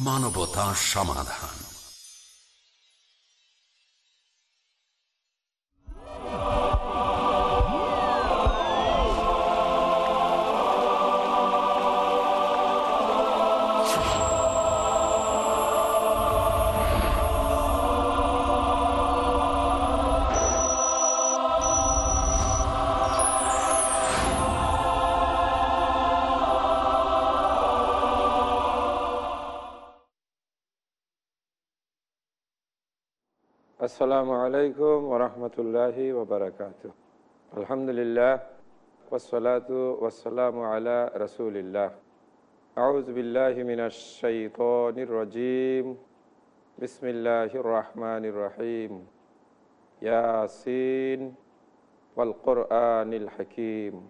মানবতা সমাধান। আসসালামু আলাইকুম ওরহমতুল্লাহি ওবরাকাত আলহামদুলিল্লাহ ওসলাতু ওসালাম আলা রসুলিল্লাহ। আউজবিল্লাহিমিনাশাইতনির রজিম। বিসমিল্লাহির রহমানির রহিম। ইয়াসিন কোরআনিল হাকিম।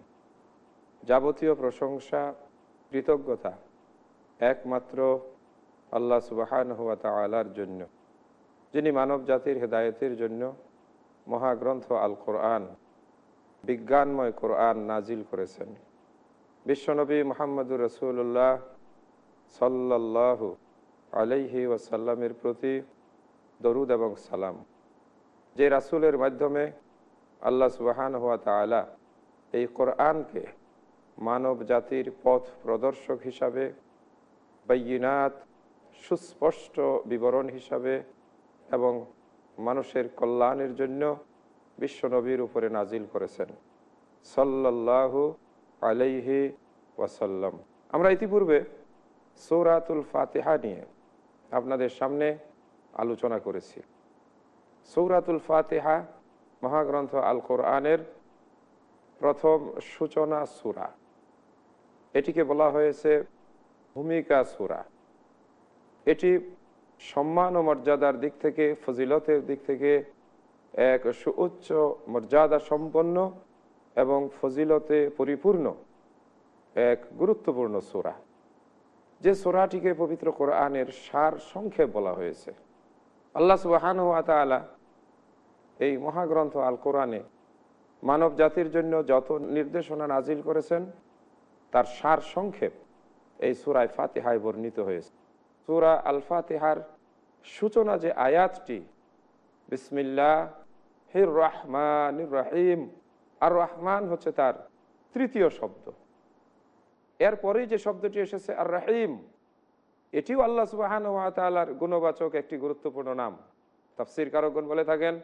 যাবতীয় প্রশংসা, কৃতজ্ঞতা একমাত্র আল্লাহ সুবাহান হুয়া তালার জন্য। যিনি মানব জাতির হেদায়তের জন্য মহাগ্রন্থ আল কোরআন বিজ্ঞানময় কোরআন নাজিল করেছেন। বিশ্বনবী মোহাম্মদুর রসুল্লাহ সাল্লাহ আলাইহি ওয়াসাল্লামের প্রতি দরুদ এবং সালাম। যে রাসুলের মাধ্যমে আল্লাহ সুবাহান হওয়া তালা এই কোরআনকে মানব জাতির পথ প্রদর্শক হিসাবে বাইনাত সুস্পষ্ট বিবরণ হিসাবে এবং মানুষের কল্যাণের জন্য বিশ্বনবীর উপরে নাজিল করেছেন। সাল্লাহু আলাইহি ওয়াসাল্লাম। আমরা ইতিপূর্বে সৌরাতুল ফাতেহা নিয়ে আপনাদের সামনে আলোচনা করেছি। সৌরাতুল ফাতেহা মহাগ্রন্থ আল কোরআনের প্রথম সূচনা সুরা। এটিকে বলা হয়েছে ভূমিকা সুরা। এটি সম্মান ও মর্যাদার দিক থেকে, ফজিলতের দিক থেকে এক সুউচ্চ মর্যাদা সম্পন্ন এবং ফজিলতে পরিপূর্ণ এক গুরুত্বপূর্ণ সোরা। যে সোরাটিকে পবিত্র কোরআনের সার সংক্ষেপ বলা হয়েছে। আল্লাহ সুবাহান আলা এই মহাগ্রন্থ আল কোরআনে মানব জাতির জন্য যত নির্দেশনা নাজিল করেছেন, তার সার সংক্ষেপ এই সুরায় ফাতেহায় বর্ণিত হয়েছে। সুরা আল ফাতেহার সূচনা যে আয়াতটি বিসমিল্লা হির রহমান রাহিম, আর রহমান হচ্ছে তার তৃতীয় শব্দ। এরপরেই যে শব্দটি এসেছে, আর রাহিম, এটিও আল্লাহ সুবাহান তালার গুণবাচক একটি গুরুত্বপূর্ণ নাম। তাফসির কারকগণ বলে থাকেন,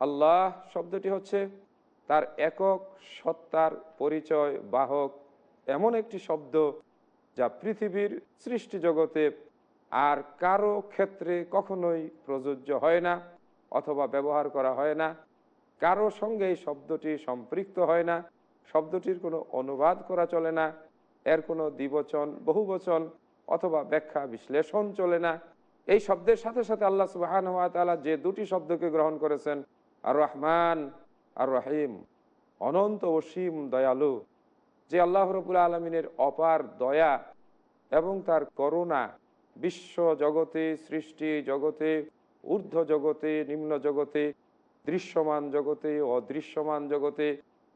আল্লাহ শব্দটি হচ্ছে তার একক সত্তার পরিচয় বাহক এমন একটি শব্দ যা পৃথিবীর সৃষ্টি জগতে আর কারও ক্ষেত্রে কখনোই প্রযোজ্য হয় না অথবা ব্যবহার করা হয় না। কারও সঙ্গে এই শব্দটি সম্পৃক্ত হয় না, শব্দটির কোনো অনুবাদ করা চলে না, এর কোনো দ্বিবচন, বহুবচন অথবা ব্যাখ্যা বিশ্লেষণ চলে না। এই শব্দের সাথে সাথে আল্লাহ সুবাহান তালা যে দুটি শব্দকে গ্রহণ করেছেন আর রহমান আর রহিম অনন্ত অসীম দয়ালু, যে আল্লাহ রবুল আলমিনের অপার দয়া এবং তার করুণা বিশ্ব জগতে সৃষ্টি জগতে ঊর্ধ্ব জগতে নিম্ন জগতে দৃশ্যমান জগতে অদৃশ্যমান জগতে,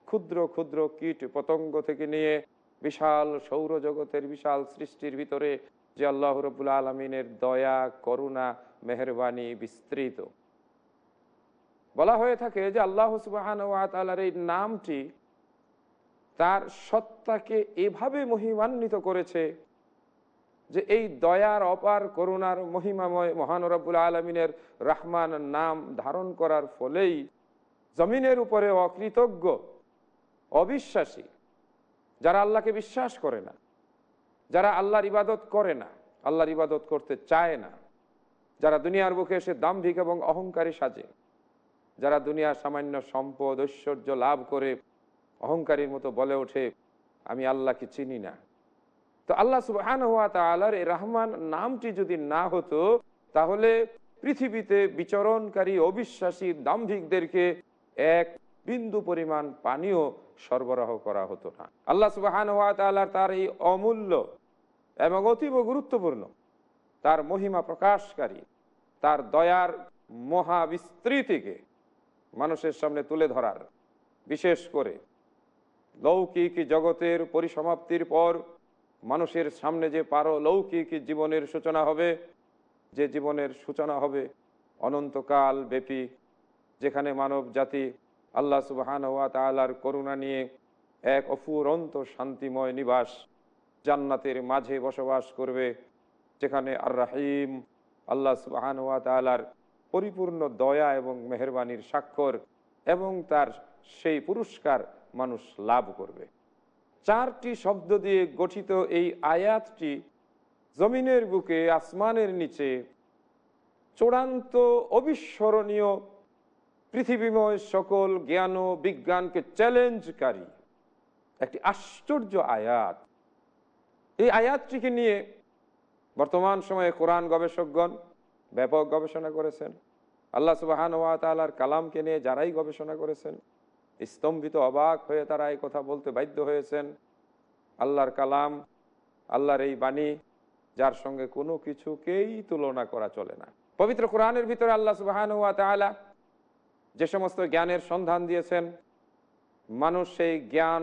ক্ষুদ্র ক্ষুদ্র কীট পতঙ্গ থেকে নিয়ে বিশাল সৌর জগতের বিশাল সৃষ্টির ভিতরে যে আল্লাহ রবুল্লা আলমিনের দয়া, করুণা, মেহরবানি বিস্তৃত। বলা হয়ে থাকে যে আল্লাহ সুবাহান এই নামটি তার সত্তাকে এভাবে মহিমান্বিত করেছে যে এই দয়ার অপার করুণার মহিমাময় মহান রব্বুল আলমিনের রাহমান নাম ধারণ করার ফলেই জমিনের উপরে অকৃতজ্ঞ, অবিশ্বাসী, যারা আল্লাহকে বিশ্বাস করে না, যারা আল্লাহর ইবাদত করে না, আল্লাহর ইবাদত করতে চায় না, যারা দুনিয়ার বুকে এসে দাম্ভিক এবং অহংকারী সাজে, যারা দুনিয়ার সামান্য সম্পদ ঐশ্বর্য লাভ করে অহংকারীর মতো বলে ওঠে, আমি আল্লাহকে চিনি না। তো আল্লাহ সুবাহান হওয়া তালার এই রহমান নামটি যদি না হতো, তাহলে পৃথিবীতে বিচরণকারী অবিশ্বাসী দাম্ভিকদেরকে এক বিন্দু পরিমাণ পানীয় সরবরাহ করা হতো না। আল্লাহ সুবাহান হওয়া তালার তার এই অমূল্য এবং অতীব গুরুত্বপূর্ণ, তার মহিমা প্রকাশকারী, তার দয়ার মহাবিস্তৃতিকে মানুষের সামনে তুলে ধরার, বিশেষ করে লৌকিক জগতের পরিসমাপ্তির পর মানুষের সামনে যে পারলৌকিক জীবনের সূচনা হবে, যে জীবনের সূচনা হবে অনন্তকাল ব্যাপী, যেখানে মানব জাতি আল্লাহ সুবাহান ওয়া তালার করুণা নিয়ে এক অফুরন্ত শান্তিময় নিবাস জান্নাতের মাঝে বসবাস করবে, যেখানে আর রাহিম আল্লাহ সুবাহান ওয়া তালার পরিপূর্ণ দয়া এবং মেহরবানির স্বাক্ষর এবং তার সেই পুরস্কার মানুষ লাভ করবে। চারটি শব্দ দিয়ে গঠিত এই আয়াতটি জমিনের বুকে, আসমানের নিচে, চূড়ান্ত অবিস্মরণীয় পৃথিবীময় সকল জ্ঞান ও বিজ্ঞানকে চ্যালেঞ্জকারী। একটি আশ্চর্য আয়াত। এই আয়াতটিকে নিয়ে বর্তমান সময়ে কোরআন গবেষকগণ ব্যাপক গবেষণা করেছেন। আল্লাহ সুবাহান ওয়া তালার কালামকে নিয়ে যারাই গবেষণা করেছেন স্তম্ভিত অবাক হয়ে তারা এই কথা বলতে বাধ্য হয়েছেন। আল্লাহর কালাম, আল্লাহর এই বাণী, যার সঙ্গে কোনো কিছুকেই তুলনা করা চলে না। পবিত্র কোরআনের ভিতরে আল্লাহ সুবাহান ওয়া তালা যে সমস্ত জ্ঞানের সন্ধান দিয়েছেন, মানুষ সেই জ্ঞান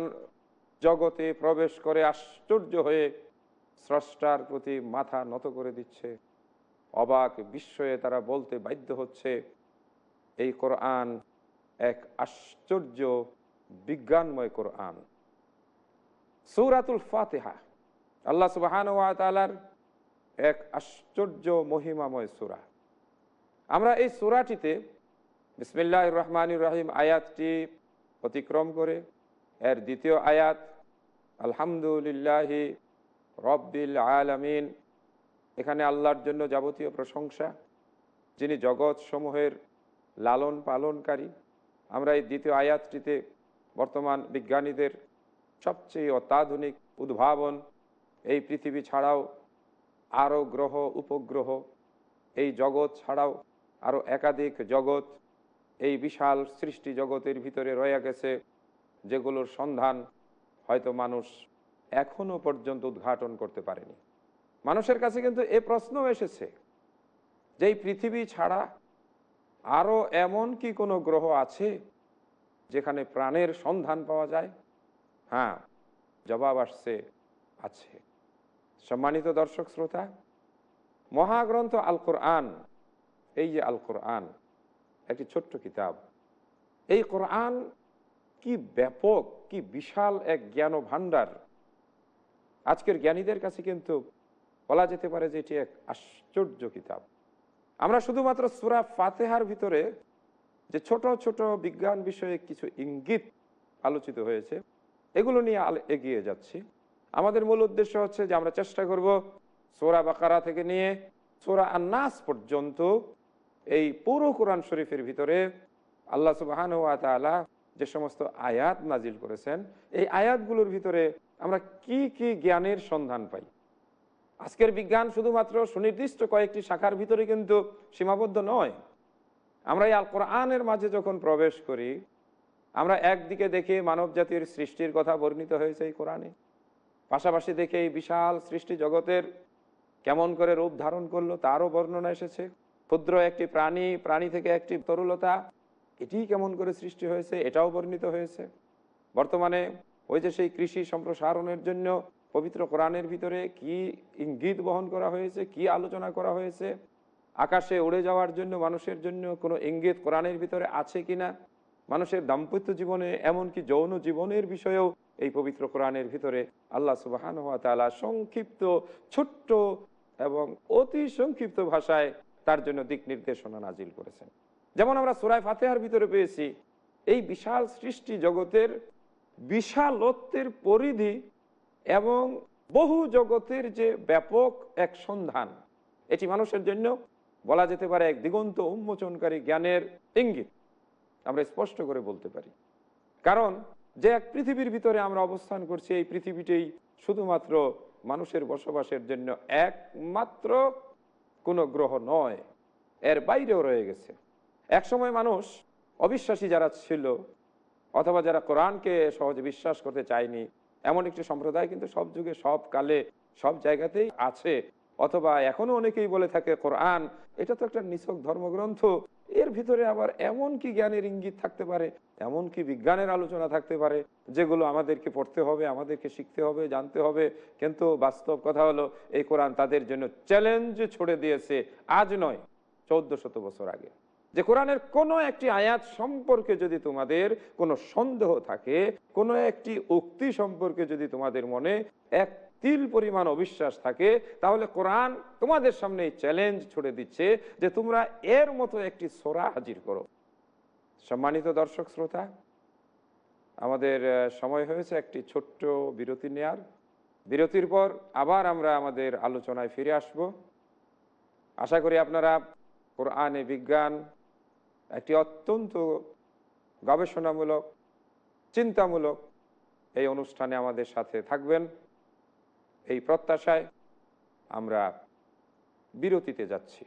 জগতে প্রবেশ করে আশ্চর্য হয়ে স্রষ্টার প্রতি মাথা নত করে দিচ্ছে। অবাক বিস্ময়ে তারা বলতে বাধ্য হচ্ছে, এই কোরআন এক আশ্চর্য বিজ্ঞানময় কোরআন। সৌরাতুল ফাতেহা। আল্লাহ সুবাহান এক আশ্চর্য মহিমাময় সুরা। আমরা এই সুরাটিতে বিসমিল্লাহ রহমান রাহিম আয়াতটি অতিক্রম করে, এর দ্বিতীয় আয়াত, আলহামদুলিল্লাহি রব্বিল আলামিন, এখানে আল্লাহর জন্য যাবতীয় প্রশংসা, যিনি জগৎ সমূহের লালন পালনকারী আমরা এই দ্বিতীয় আয়াতটিতে বর্তমান বিজ্ঞানীদের সবচেয়ে অত্যাধুনিক উদ্ভাবন, এই পৃথিবী ছাড়াও আরও গ্রহ, উপগ্রহ, এই জগৎ ছাড়াও আরও একাধিক জগৎ, এই বিশাল সৃষ্টি জগতের ভিতরে রয়ে গেছে, যেগুলোর সন্ধান হয়তো মানুষ এখনও পর্যন্ত উদ্ঘাটন করতে পারেনি। মানুষের কাছে কিন্তু এ প্রশ্ন এসেছে, যে এই পৃথিবী ছাড়া আরও এমন কি কোনো গ্রহ আছে যেখানে প্রাণের সন্ধান পাওয়া যায়? হ্যাঁ জবাব আসছে, আছে। সম্মানিত দর্শক শ্রোতা, মহাগ্রন্থ আল কোরআন এই যে আল কোরআন একটি ছোট্ট কিতাব। এই কোরআন কি ব্যাপক, কি বিশাল এক জ্ঞান ভাণ্ডার আজকের জ্ঞানীদের কাছে কিন্তু বলা যেতে পারে যে এটি এক আশ্চর্য কিতাব। আমরা শুধুমাত্র সুরা ফাতেহার ভিতরে যে ছোট ছোট বিজ্ঞান বিষয়ে কিছু ইঙ্গিত আলোচিত হয়েছে, এগুলো নিয়ে এগিয়ে যাচ্ছি। আমাদের মূল উদ্দেশ্য হচ্ছে যে আমরা চেষ্টা করব সোরা বাকারা থেকে নিয়ে সোরা আন্নাস পর্যন্ত এই পুরো কোরআন শরীফের ভিতরে আল্লাহ সুবাহান তালা যে সমস্ত আয়াত নাজিল করেছেন, এই আয়াতগুলোর ভিতরে আমরা কি কি জ্ঞানের সন্ধান পাই? আজকের বিজ্ঞান শুধুমাত্র সুনির্দিষ্ট কয়েকটি শাখার ভিতরে কিন্তু সীমাবদ্ধ নয়। আমরা এই আল কোরআনের মাঝে যখন প্রবেশ করি, আমরা একদিকে দেখে মানব জাতির সৃষ্টির কথা বর্ণিত হয়েছে এই কোরআনে। পাশাপাশি দেখে এই বিশাল সৃষ্টি জগতের কেমন করে রূপ ধারণ করল, তারও বর্ণনা এসেছে। ক্ষুদ্র একটি প্রাণী প্রাণী থেকে একটি তরুলতা এটি কেমন করে সৃষ্টি হয়েছে, এটাও বর্ণিত হয়েছে। বর্তমানে ওই যে সেই কৃষি সম্প্রসারণের জন্য পবিত্র কোরআনের ভিতরে কি ইঙ্গিত বহন করা হয়েছে, কি আলোচনা করা হয়েছে, আকাশে উড়ে যাওয়ার জন্য, মানুষের জন্য কোনো ইঙ্গিত কোরআনের ভিতরে আছে কিনা মানুষের দাম্পত্য জীবনে এমনকি যৌন জীবনের বিষয়েও এই পবিত্র কোরআনের ভিতরে আল্লাহ সুবাহান হওয়া তালা সংক্ষিপ্ত, ছোট্ট এবং অতি সংক্ষিপ্ত ভাষায় তার জন্য দিক নির্দেশনা নাজিল করেছেন। যেমন আমরা সুরায় ফাতেহার ভিতরে পেয়েছি, এই বিশাল সৃষ্টি জগতের বিশালত্বের পরিধি এবং বহু জগতের যে ব্যাপক এক সন্ধান, এটি মানুষের জন্য বলা যেতে পারে এক দিগন্ত উন্মোচনকারী জ্ঞানের ইঙ্গিত, আমরা স্পষ্ট করে বলতে পারি। কারণ যে এক পৃথিবীর ভিতরে আমরা অবস্থান করছি, এই পৃথিবীটাই শুধুমাত্র মানুষের বসবাসের জন্য একমাত্র কোনো গ্রহ নয়, এর বাইরেও রয়ে গেছে। একসময় মানুষ অবিশ্বাসী যারা ছিল, অথবা যারা কোরআনকে সহজে বিশ্বাস করতে চায়নি এমন একটি সম্প্রদায় কিন্তু সব যুগে, সব কালে, সব জায়গাতেই আছে। অথবা এখনও অনেকেই বলে থাকে কোরআন, এটা তো একটা নিছক ধর্মগ্রন্থ। এর ভিতরে আবার এমন কি জ্ঞানের ইঙ্গিত থাকতে পারে, এমন কি বিজ্ঞানের আলোচনা থাকতে পারে, যেগুলো আমাদেরকে পড়তে হবে, আমাদেরকে শিখতে হবে, জানতে হবে। কিন্তু বাস্তব কথা হলো, এই কোরআন তাদের জন্য চ্যালেঞ্জ ছড়ে দিয়েছে আজ নয়, চৌদ্দ শত বছর আগে। যে কোরআনের কোনো একটি আয়াত সম্পর্কে যদি তোমাদের কোনো সন্দেহ থাকে, কোনো একটি উক্তি সম্পর্কে যদি তোমাদের মনে এক তিল পরিমাণ অবিশ্বাস থাকে, তাহলে কোরআন তোমাদের সামনে এই চ্যালেঞ্জ ছুড়ে দিচ্ছে যে তোমরা এর মতো একটি সোরা হাজির করো। সম্মানিত দর্শক শ্রোতা, আমাদের সময় হয়েছে একটি ছোট্ট বিরতি নেয়ার। বিরতির পর আবার আমরা আমাদের আলোচনায় ফিরে আসব। আশা করি আপনারা কোরআনে বিজ্ঞান একটি অত্যন্ত গবেষণামূলক, চিন্তামূলক এই অনুষ্ঠানে আমাদের সাথে থাকবেন। এই প্রত্যাশায় আমরা বিরতিতে যাচ্ছি।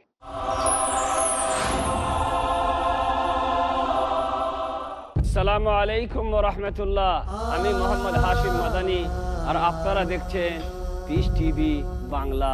সালামু আলাইকুম রহমতুল্লাহ। আমি মোহাম্মদ হাশিম মাদানি। আর আপনারা দেখছেন peace TV Bangla.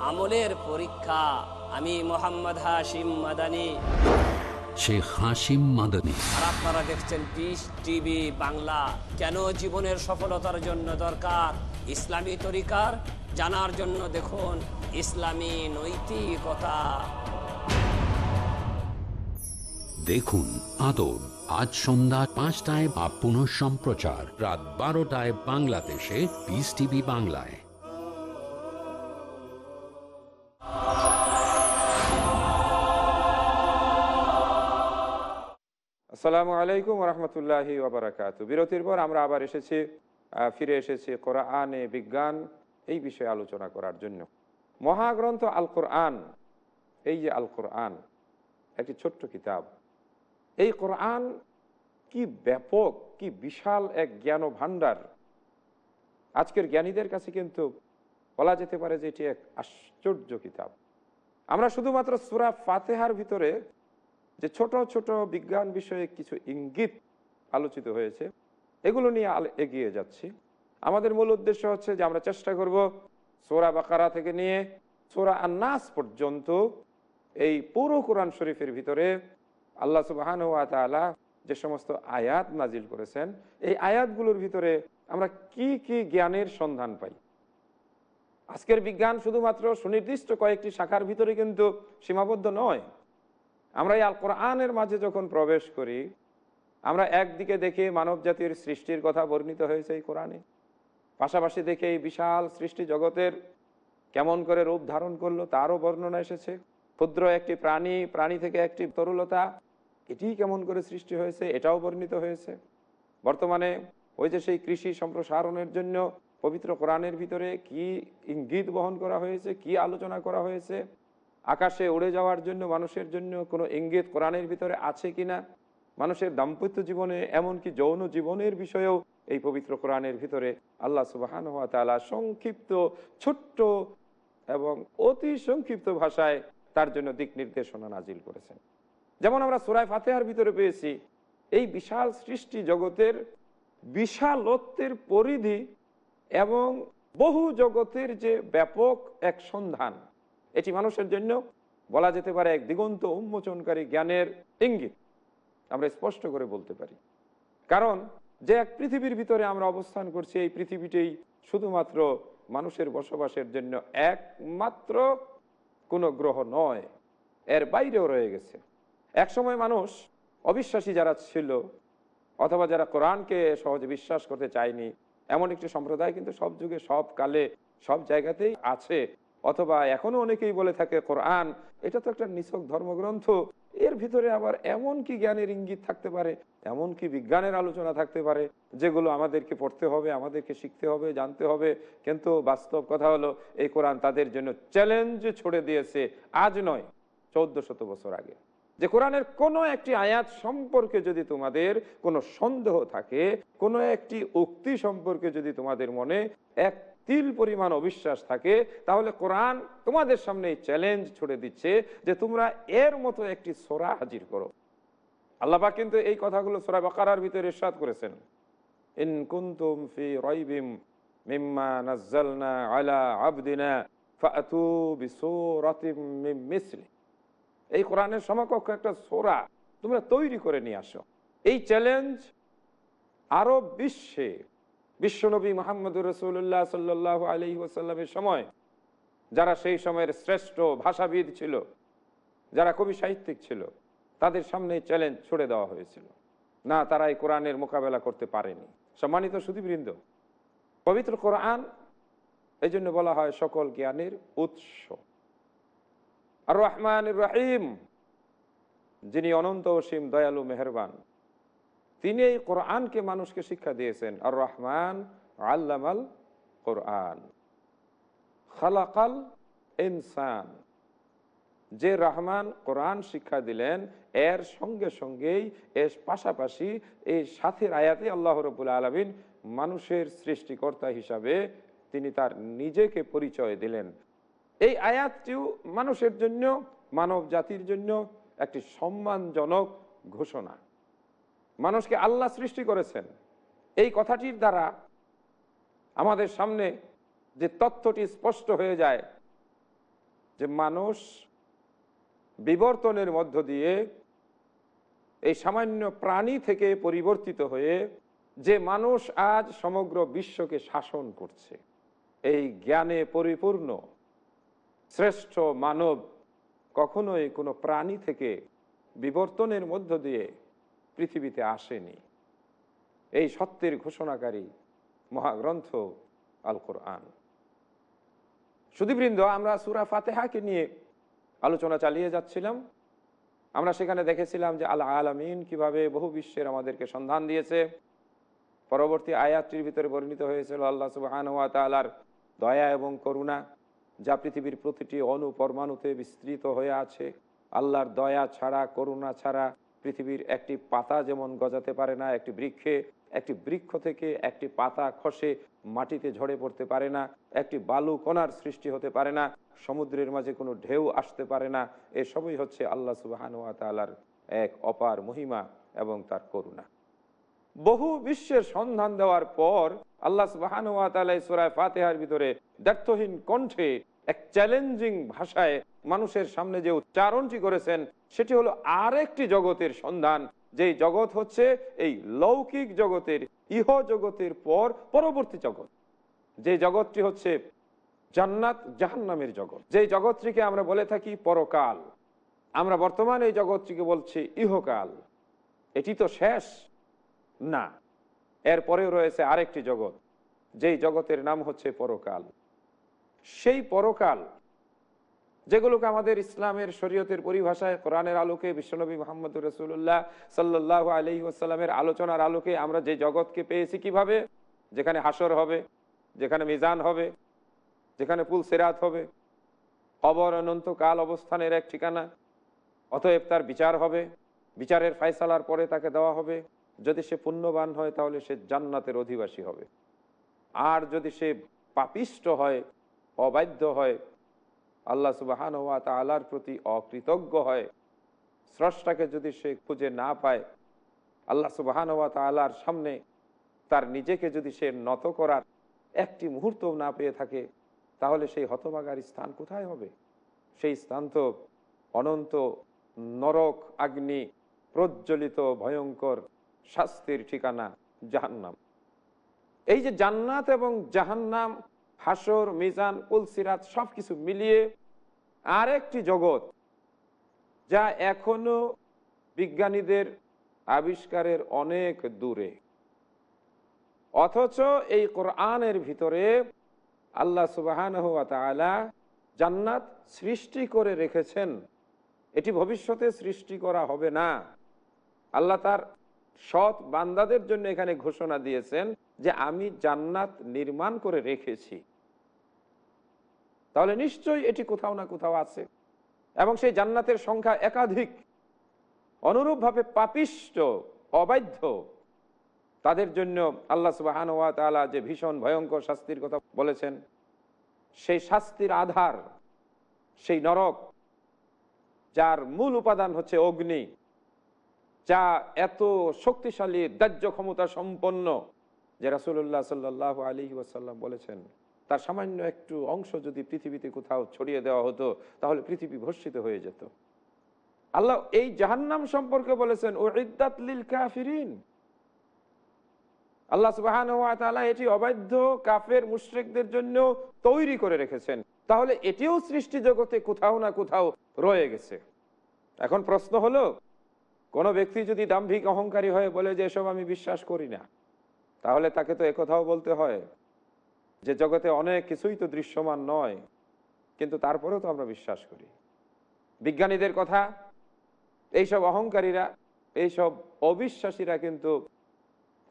আমলের পরীক্ষা। আমি মোহাম্মদ হাশিম মাদানি। শেখ হাসিম মাদানী। আর আপনারা দেখছেন পিস টিভি বাংলা। কেন জীবনের সফলতার জন্য দরকার? ইসলামী তরিকার জানার জন্য দেখুন ইসলামী নৈতিকতা। দেখুন আদর আজ সন্ধ্যা পাঁচটায় বা পুনঃ সম্প্রচার রাত বারোটায় বাংলাদেশে পিস টিভি বাংলায়। আসসালামু আলাইকুম রহমতুল্লাহি ওবরাকাত। বিরতির পর আমরা আবার এসেছি ফিরে এসেছি কোরআনে বিজ্ঞান, এই বিষয়ে আলোচনা করার জন্য। মহাগ্রন্থ আল কোরআন এই যে আল কোরআন একটি ছোট্ট কিতাব। এই কোরআন কি ব্যাপক, কি বিশাল এক জ্ঞান ভাণ্ডার আজকের জ্ঞানীদের কাছে কিন্তু বলা যেতে পারে যে এটি এক আশ্চর্য কিতাব। আমরা শুধুমাত্র সুরা ফাতেহার ভিতরে যে ছোট ছোট বিজ্ঞান বিষয়ে কিছু ইঙ্গিত আলোচিত হয়েছে, এগুলো নিয়ে এগিয়ে যাচ্ছি। আমাদের মূল উদ্দেশ্য হচ্ছে যে আমরা চেষ্টা করব সোরা বাকারা থেকে নিয়ে, সোরা আন্নাস পর্যন্ত এই পুরো কোরআন শরীফের ভিতরে আল্লাহ সুবাহান তাআলা যে সমস্ত আয়াত নাজিল করেছেন, এই আয়াতগুলোর ভিতরে আমরা কি কি জ্ঞানের সন্ধান পাই? আজকের বিজ্ঞান শুধুমাত্র সুনির্দিষ্ট কয়েকটি শাখার ভিতরে কিন্তু সীমাবদ্ধ নয়। আমরা এই আল কোরআনের মাঝে যখন প্রবেশ করি, আমরা একদিকে দেখে মানব জাতির সৃষ্টির কথা বর্ণিত হয়েছে এই কোরআনে। পাশাপাশি দেখে এই বিশাল সৃষ্টি জগতের কেমন করে রূপ ধারণ করল, তারও বর্ণনা এসেছে। ক্ষুদ্র একটি প্রাণী প্রাণী থেকে একটি তরুলতা এটি কেমন করে সৃষ্টি হয়েছে, এটাও বর্ণিত হয়েছে। বর্তমানে ওই যে সেই কৃষি সম্প্রসারণের জন্য পবিত্র কোরআনের ভিতরে কি ইঙ্গিত বহন করা হয়েছে, কি আলোচনা করা হয়েছে আকাশে উড়ে যাওয়ার জন্য, মানুষের জন্য কোনো ইঙ্গিত কোরআনের ভিতরে আছে কিনা মানুষের দাম্পত্য জীবনে এমনকি যৌন জীবনের বিষয়েও এই পবিত্র কোরআনের ভিতরে আল্লাহ সুবাহান হাত তালা সংক্ষিপ্ত, ছোট্ট এবং অতি সংক্ষিপ্ত ভাষায় তার জন্য দিক নির্দেশনা নাজিল করেছেন। যেমন আমরা সুরায় ফাতেহার ভিতরে পেয়েছি, এই বিশাল সৃষ্টি জগতের বিশালত্বের পরিধি এবং বহু জগতের যে ব্যাপক এক সন্ধান এটি মানুষের জন্য বলা যেতে পারে এক দিগন্ত উন্মোচনকারী জ্ঞানের ইঙ্গিত। আমরা স্পষ্ট করে বলতে পারি। কারণ যে এক পৃথিবীর ভিতরে আমরা অবস্থান করছি, এই পৃথিবীটাই শুধুমাত্র মানুষের বসবাসের জন্য একমাত্র কোনো গ্রহ নয়, এর বাইরেও রয়ে গেছে। একসময় মানুষ অবিশ্বাসী যারা ছিল, অথবা যারা কোরআনকে সহজে বিশ্বাস করতে চায়নি, এমন একটি সম্প্রদায় কিন্তু সব যুগে, সব কালে, সব জায়গাতেই আছে। অথবা এখনও অনেকেই বলে থাকে, কোরআন, এটা তো একটা নিছক ধর্মগ্রন্থ। এর ভিতরে আবার এমন কি জ্ঞানের ইঙ্গিত থাকতে পারে, এমন কি বিজ্ঞানের আলোচনা থাকতে পারে, যেগুলো আমাদেরকে পড়তে হবে, আমাদেরকে শিখতে হবে, জানতে হবে। কিন্তু বাস্তব কথা হলো, এই কোরআন তাদের জন্য চ্যালেঞ্জ ছড়ে দিয়েছে আজ নয়, চৌদ্দ শত বছর আগে। যে কোরআনের কোনো একটি আয়াত সম্পর্কে যদি তোমাদের কোনো সন্দেহ থাকে, কোনো একটি উক্তি সম্পর্কে যদি তোমাদের মনে এক তিল পরিমাণ অবিশ্বাস থাকে, তাহলে কোরআন তোমাদের সামনে এই চ্যালেঞ্জ ছুড়ে দিচ্ছে যে তোমরা এর মতো একটি সোরা হাজির করো। আল্লাপা কিন্তু এই কথাগুলো সোরা বাকারার ভিতরে ইরশাদ করেছেন। ইন কুনতুম ফি রাইবিম মিম্মা নাজ্জালনা আলা আবদিনা ফাতু বিসূরাতিম মিন মিসলি। এই কোরআনের সমকক্ষ একটা সোরা তোমরা তৈরি করে নিয়ে আসো। এই চ্যালেঞ্জ আরব বিশ্বে বিশ্বনবী মোহাম্মদুর রসুল্লাহ সাল্লাহ আলি ওসাল্লামের সময়, যারা সেই সময়ের শ্রেষ্ঠ ভাষাবিদ ছিল, যারা কবি সাহিত্যিক ছিল, তাদের সামনে চ্যালেঞ্জ ছুড়ে দেওয়া হয়েছিল। না, তারা এই কোরআনের মোকাবেলা করতে পারেনি। সম্মানিত সুদীবৃন্দ পবিত্র কোরআন এই জন্য বলা হয় সকল জ্ঞানের উৎস। আর রহমান রাহিম, যিনি অনন্ত অসীম দয়ালু মেহরবান তিনি এই কোরআনকে মানুষকে শিক্ষা দিয়েছেন আর রহমান আল্লামাল কোরআন। খালাকাল ইনসান। যে রহমান কোরআন শিক্ষা দিলেন, এর সঙ্গে সঙ্গেই এর পাশাপাশি এই সাথের আয়াতে আল্লাহ রবুল আলমিন মানুষের সৃষ্টিকর্তা হিসাবে তিনি তার নিজেকে পরিচয় দিলেন। এই আয়াতটিও মানুষের জন্য মানব জাতির জন্য একটি সম্মানজনক ঘোষণা। মানুষকে আল্লাহ সৃষ্টি করেছেন। এই কথাটির দ্বারা আমাদের সামনে যে তথ্যটি স্পষ্ট হয়ে যায়, যে মানুষ বিবর্তনের মধ্য দিয়ে এই সামান্য প্রাণী থেকে পরিবর্তিত হয়ে যে মানুষ আজ সমগ্র বিশ্বকে শাসন করছে, এই জ্ঞানে পরিপূর্ণ, শ্রেষ্ঠ মানব কখনোই কোনো প্রাণী থেকে বিবর্তনের মধ্য দিয়ে পৃথিবীতে আসেনি। এই সত্যের ঘোষণাকারী মহাগ্রন্থ আল কোরআন সুদীবৃন্দ আমরা সুরা ফাতেহাকে নিয়ে আলোচনা চালিয়ে যাচ্ছিলাম। আমরা সেখানে দেখেছিলাম যে আল্লাহ আলমিন কীভাবে বহু বিশ্বের আমাদেরকে সন্ধান দিয়েছে। পরবর্তী আয়াতটির ভিতরে পরিণত হয়েছিল আল্লাহ সুবাহান ওয়া তালার দয়া এবং করুণা, যা পৃথিবীর প্রতিটি অনুপরমাণুতে বিস্তৃত হয়ে আছে। আল্লাহর দয়া ছাড়া, করুণা ছাড়া পৃথিবীর একটি পাতা যেমন গজাতে পারে না, একটি বৃক্ষে, একটি বৃক্ষ থেকে একটি পাতা খসে মাটিতে ঝরে পড়তে পারে না, একটি বালু কণার সৃষ্টি হতে পারে না, সমুদ্রের মাঝে কোনো ঢেউ আসতে পারে না এসবই হচ্ছে আল্লাহ সুবাহানুয়া তালার এক অপার মহিমা এবং তার করুণা। বহু বিশ্বের সন্ধান দেওয়ার পর আল্লাহ সুবাহানুয়া তালা সুরায় ফাতেহার ভিতরে ব্যর্থহীন কণ্ঠে এক চ্যালেঞ্জিং ভাষায় মানুষের সামনে যে উচ্চারণটি করেছেন, সেটি হলো আরেকটি জগতের সন্ধান। যেই জগৎ হচ্ছে এই লৌকিক জগতের, ইহ জগতের পর পরবর্তী জগৎ। যে জগৎটি হচ্ছে জান্নাত, জাহান্নামের জগৎ। যে জগৎটিকে আমরা বলে থাকি পরকাল। আমরা বর্তমান এই জগৎটিকে বলছি ইহকাল। এটি তো শেষ না। এরপরেও রয়েছে আরেকটি জগৎ। যেই জগতের নাম হচ্ছে পরকাল। সেই পরকাল যেগুলোকে আমাদের ইসলামের শরীয়তের পরিভাষায় কোরআনের আলোকে বিশ্বনবী মোহাম্মদ রসুল্লাহ সাল্লাহ আলহি আসাল্লামের আলোচনার আলোকে আমরা যে জগৎকে পেয়েছি কীভাবে? যেখানে হাসর হবে, যেখানে মিজান হবে, যেখানে পুল সেরাত হবে অবর অনন্তকাল অবস্থানের এক ঠিকানা, অতএব তার বিচার হবে, বিচারের ফায়সালার পরে তাকে দেওয়া হবে। যদি সে পুণ্যবান হয় তাহলে সে জান্নাতের অধিবাসী হবে। আর যদি সে পাপিষ্ট হয়, অবাধ্য হয় আল্লাহ সুবাহান ওয়া তালার প্রতি অকৃতজ্ঞ হয়। স্রষ্টাকে যদি সে খুঁজে না পায়, আল্লাহ সুবাহান ওয়া তালার সামনে তার নিজেকে যদি সে নত করার একটি মুহূর্ত না পেয়ে থাকে, তাহলে সেই হতবাগার স্থান কোথায় হবে? সেই স্থান তো অনন্ত, নরক, আগ্নি, প্রজ্বলিত, ভয়ঙ্কর শাস্তির ঠিকানা জাহান্নাম। এই যে জান্নাত এবং জাহান্নাম হাসর, মিজান উলসিরাত সব কিছু মিলিয়ে আরেকটি জগৎ যা এখনও বিজ্ঞানীদের আবিষ্কারের অনেক দূরে। অথচ এই কোরআনের ভিতরে আল্লাহ সুবাহান জান্নাত সৃষ্টি করে রেখেছেন। এটি ভবিষ্যতে সৃষ্টি করা হবে না। আল্লাহ তার সৎ বান্দাদের জন্য এখানে ঘোষণা দিয়েছেন যে আমি জান্নাত নির্মাণ করে রেখেছি। তাহলে নিশ্চয়ই এটি কোথাও না কোথাও আছে। এবং সেই জান্নাতের সংখ্যা একাধিক। অনুরূপভাবে পাপিষ্ট, অবাধ্য। তাদের জন্য আল্লাহ সুবাহান যে ভীষণ ভয়ঙ্কর শাস্তির কথা বলেছেন, সেই শাস্তির আধার, সেই নরক, যার মূল উপাদান হচ্ছে অগ্নি, যা এত শক্তিশালী দাহ্য ক্ষমতা সম্পন্ন যে রাসুল্লাহ সাল্লাহ আলী ওয়াসাল্লাম বলেছেন, তার সামান্য একটু অংশ যদি পৃথিবীতে কোথাও ছড়িয়ে দেওয়া হতো, তাহলে পৃথিবী ভর্ষিত হয়ে যেত। আল্লাহ এই জাহান্নাম সম্পর্কে বলেছেন ও ইদ্দাতলিল কাফিরিন। আল্লাহ এটি অবাধ্য কাফের মুশ্রিকদের জন্য তৈরি করে রেখেছেন। তাহলে এটিও সৃষ্টি জগতে কোথাও না কোথাও রয়ে গেছে। এখন প্রশ্ন হলো, কোনো ব্যক্তি যদি দাম্ভিক অহংকারী হয়ে বলে যে, এসব আমি বিশ্বাস করি না। তাহলে তাকে তো একথাও বলতে হয় যে জগতে অনেক কিছুই তো দৃশ্যমান নয়, কিন্তু তারপরেও তো আমরা বিশ্বাস করি। বিজ্ঞানীদের কথা, এইসব অহংকারীরা, এইসব অবিশ্বাসীরা কিন্তু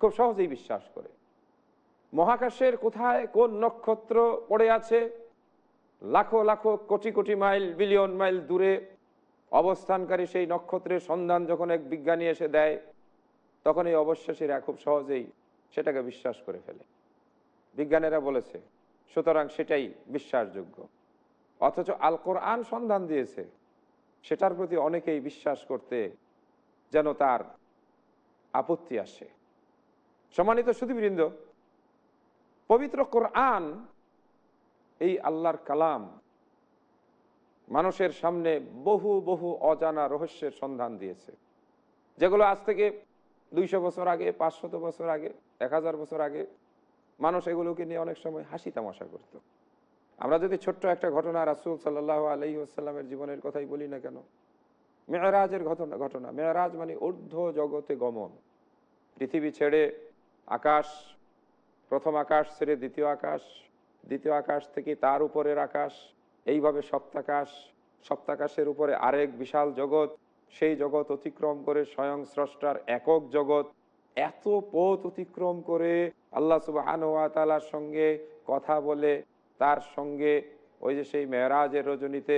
খুব সহজেই বিশ্বাস করে। মহাকাশের কোথায় কোন নক্ষত্র পড়ে আছে, লাখো লাখো crore crore mile, billion mile দূরে অবস্থানকারী সেই নক্ষত্রের সন্ধান যখন এক বিজ্ঞানী এসে দেয় তখন এই অবশ্বাসীরা খুব সহজেই সেটাকে বিশ্বাস করে ফেলে। বিজ্ঞানীরা বলেছে, সুতরাং সেটাই বিশ্বাসযোগ্য। অথচ আল কোরআন সন্ধান দিয়েছে, সেটার প্রতি অনেকেই বিশ্বাস করতে যেন তার আপত্তি আসে। সম্মানিত সুদীবৃন্দ পবিত্র কোরআন, এই আল্লাহর কালাম, মানুষের সামনে বহু বহু অজানা রহস্যের সন্ধান দিয়েছে। যেগুলো আজ থেকে দুইশো বছর আগে, পাঁচশত বছর আগে, এক হাজার বছর আগে মানুষ এগুলোকে নিয়ে অনেক সময় হাসি তামাশা করত। আমরা যদি ছোট্ট একটা ঘটনা রাসুল সাল্লাহ আলহি আসাল্লামের জীবনের কথাই বলি না কেন? মেয়রাজের ঘটনা ঘটনা। মেয়রাজ মানে ঊর্ধ্ব জগতে গমন। পৃথিবী ছেড়ে আকাশ, প্রথম আকাশ ছেড়ে দ্বিতীয় আকাশ দ্বিতীয় আকাশ থেকে তার উপরের আকাশ, এইভাবে সপ্তাকাশ, সপ্তাকাশের উপরে আরেক বিশাল জগৎ সেই জগৎ অতিক্রম করে স্বয়ং স্রষ্টার একক জগৎ। এত পথ অতিক্রম করে আল্লাহ সুবাহানুয়াতালার সঙ্গে কথা বলে, তার সঙ্গে ওই যে সেই মেয়রাজের রজনীতে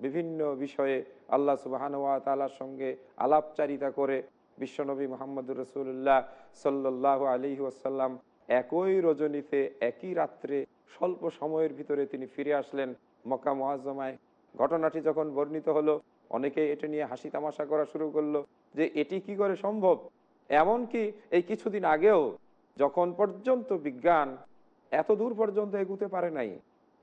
বিভিন্ন বিষয়ে আল্লাহ সুবাহানুয়াতালার সঙ্গে আলাপচারিতা করে বিশ্বনবী মোহাম্মদুর রসুল্লাহ সাল্লাহ আলী ওয়াসাল্লাম একই রজনীতে, একই রাত্রে স্বল্প সময়ের ভিতরে তিনি ফিরে আসলেন মক্কা মহাজমায় ঘটনাটি যখন বর্ণিত হলো অনেকে এটা নিয়ে হাসি তামাশা করা শুরু করল যে এটি কি করে সম্ভব? এমন কি এই কিছুদিন আগেও যখন পর্যন্ত বিজ্ঞান এত দূর পর্যন্ত এগুতে পারে নাই,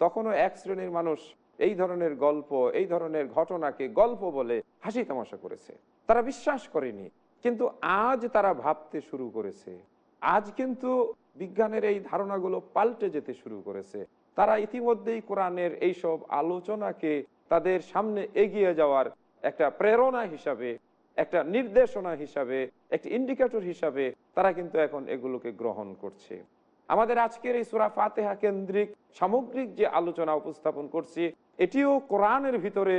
তখনও এক শ্রেণির মানুষ এই ধরনের গল্প, এই ধরনের ঘটনাকে গল্প বলে হাসি তামাশা করেছে। তারা বিশ্বাস করেনি, কিন্তু আজ তারা ভাবতে শুরু করেছে। আজ কিন্তু বিজ্ঞানের এই ধারণাগুলো পাল্টে যেতে শুরু করেছে। তারা ইতিমধ্যেই কোরআনের এইসব আলোচনাকে তাদের সামনে এগিয়ে যাওয়ার একটা প্রেরণা হিসাবে, একটা নির্দেশনা হিসাবে, একটি ইন্ডিকেটর হিসাবে তারা কিন্তু এখন এগুলোকে গ্রহণ করছে। আমাদের আজকের এই সুরা ফাতেহা কেন্দ্রিক সামগ্রিক যে আলোচনা উপস্থাপন করছি, এটিও কোরআনের ভিতরে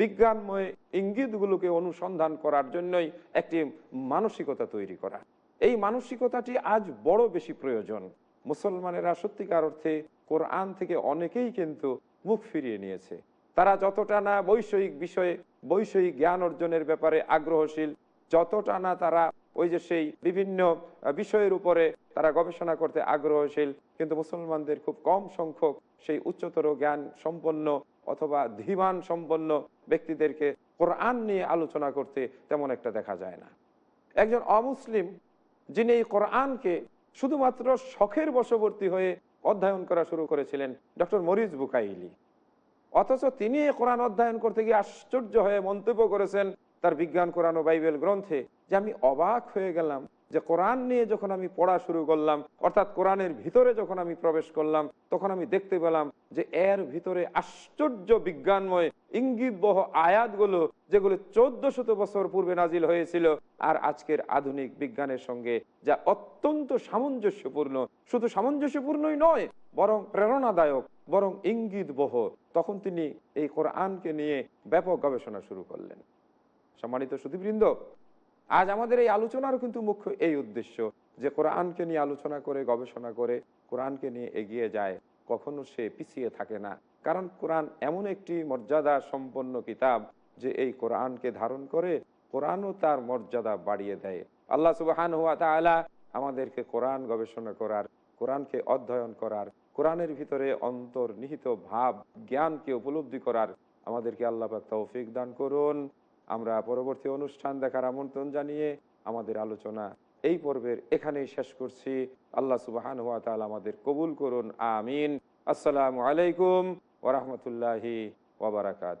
বিজ্ঞানময় ইঙ্গিতগুলোকে অনুসন্ধান করার জন্যই একটি মানসিকতা তৈরি করা। এই মানসিকতাটি আজ বড় বেশি প্রয়োজন। মুসলমানেরা সত্যিকার অর্থে কোরআন থেকে অনেকেই কিন্তু মুখ ফিরিয়ে নিয়েছে। তারা যতটা না বৈষয়িক বিষয়ে, বৈষয়িক জ্ঞান অর্জনের ব্যাপারে আগ্রহশীল, যতটা না তারা ওই যে সেই বিভিন্ন বিষয়ের উপরে তারা গবেষণা করতে আগ্রহশীল, কিন্তু মুসলমানদের খুব কম সংখ্যক সেই উচ্চতর জ্ঞান সম্পন্ন অথবা ধীমান সম্পন্ন ব্যক্তিদেরকে কোরআন নিয়ে আলোচনা করতে তেমন একটা দেখা যায় না। একজন অমুসলিম যিনি এই কোরআনকে শুধুমাত্র শখের বশবর্তী হয়ে অধ্যয়ন করা শুরু করেছিলেন, ডক্টর মরিজ বুকাইলি। অথচ তিনি কোরআন অধ্যয়ন করতে গিয়ে আশ্চর্য হয়ে মন্তব্য করেছেন তার বিজ্ঞান, কোরআন ও বাইবেল গ্রন্থে, যে আমি অবাক হয়ে গেলাম যে কোরআন নিয়ে যখন আমি পড়া শুরু করলাম, অর্থাৎ কোরআনের ভিতরে যখন আমি প্রবেশ করলাম, তখন আমি দেখতে পেলাম যে এর ভিতরে আশ্চর্য বিজ্ঞানময় ইঙ্গিতবহ আয়াতগুলো, যেগুলো চোদ্দ শত বছর পূর্বে নাজিল হয়েছিল, আর আজকের আধুনিক বিজ্ঞানের সঙ্গে যা অত্যন্ত সামঞ্জস্যপূর্ণ। শুধু সামঞ্জস্যপূর্ণই নয় বরং প্রেরণাদায়ক, বরং ইঙ্গিত বহ তখন তিনি এই কোরআনকে নিয়ে ব্যাপক গবেষণা শুরু করলেন। সম্মানিত সুদীবৃন্দ আজ আমাদের এই আলোচনার কিন্তু মুখ্য এই উদ্দেশ্য যে কোরআনকে নিয়ে আলোচনা করে, গবেষণা করে, কোরআনকে নিয়ে এগিয়ে যায়, কখনো সে পিছিয়ে থাকে না। কারণ কোরআন এমন একটি মর্যাদা সম্পন্ন কিতাব যে এই কোরআনকে ধারণ করে কোরআনও তার মর্যাদা বাড়িয়ে দেয়। আল্লাহ সুবাহান হুয়া তালা আমাদেরকে কোরআন গবেষণা করার, কোরআনকে অধ্যয়ন করার কোরআনের ভিতরে অন্তর্নিহিত ভাব, জ্ঞানকে উপলব্ধি করার আমাদেরকে আল্লাহ তৌফিক দান করুন। আমরা পরবর্তী অনুষ্ঠান দেখার আমন্ত্রণ জানিয়ে আমাদের আলোচনা এই পর্বের এখানেই শেষ করছি। আল্লাহ সুবাহান তাআলা আমাদের কবুল করুন। আমিন। আসসালামু আলাইকুম ওরহমতুল্লাহি ওবরাকাত